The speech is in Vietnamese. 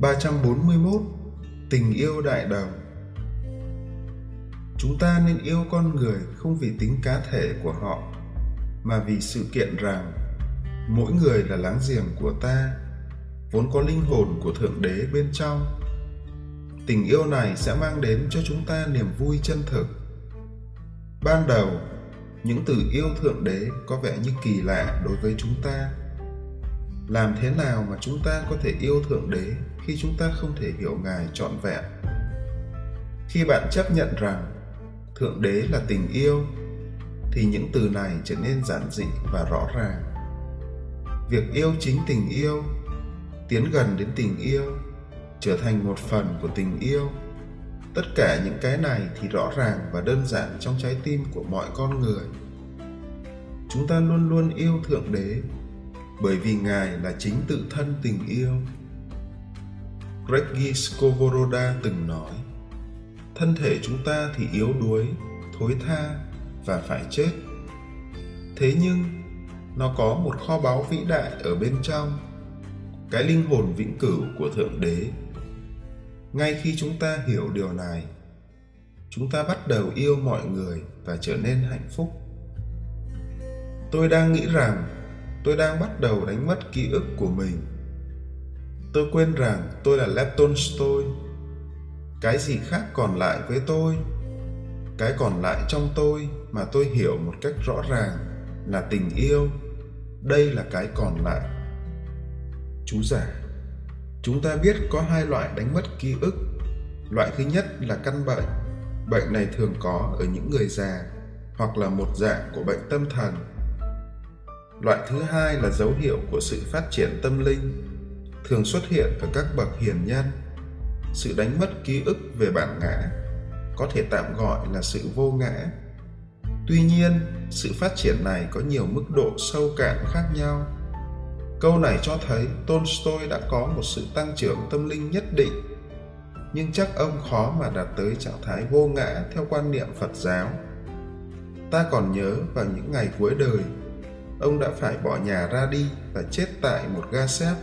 341 Tình yêu đại đồng. Chúng ta nên yêu con người không vì tính cá thể của họ, mà vì sự kiện rằng mỗi người là láng giềng của ta, vốn có linh hồn của thượng đế bên trong. Tình yêu này sẽ mang đến cho chúng ta niềm vui chân thực. Ban đầu, những từ yêu thượng đế có vẻ như kỳ lạ đối với chúng ta làm thế nào mà chúng ta có thể yêu thượng đế khi chúng ta không thể hiểu ngài trọn vẹn? Khi bạn chấp nhận rằng thượng đế là tình yêu, thì những từ này trở nên giản dị và rõ ràng. Việc yêu chính tình yêu, tiến gần đến tình yêu, trở thành một phần của tình yêu. Tất cả những cái này thì rõ ràng và đơn giản trong trái tim của mọi con người. Chúng ta luôn luôn yêu thượng đế bởi vì ngài là chính tự thân tình yêu. Greggy Skovoroda từng nói, thân thể chúng ta thì yếu đuối, thối tha và phải chết. Thế nhưng, nó có một kho báu vĩ đại ở bên trong, cái linh hồn vĩnh cửu của thượng đế. Ngay khi chúng ta hiểu điều này, chúng ta bắt đầu yêu mọi người và trở nên hạnh phúc. Tôi đang nghĩ rằng tôi đang bắt đầu đánh mất ký ức của mình. Tôi quên rằng tôi là lev tolstoy. Cái gì khác còn lại với tôi? Cái còn lại trong tôi mà tôi hiểu một cách rõ ràng là tình yêu. Đây là cái còn lại. Chú giả, chúng ta biết có hai loại đánh mất ký ức. Loại thứ nhất là căn bệnh. Bệnh này thường có ở những người già hoặc là một dạng của bệnh tâm thần loại thứ hai là dấu hiệu của sự phát triển tâm linh, thường xuất hiện ở các bậc hiền nhân. Sự đánh mất ký ức về bản ngã có thể tạm gọi là sự vô ngã. Tuy nhiên, sự phát triển này có nhiều mức độ sâu cạn khác nhau. Câu này cho thấy tolstoy đã có một sự tăng trưởng tâm linh nhất định, nhưng chắc ông khó mà đạt tới trạng thái vô ngã theo quan niệm phật giáo. Ta còn nhớ vào những ngày cuối đời ông đã phải bỏ nhà ra đi và chết tại một ga xếp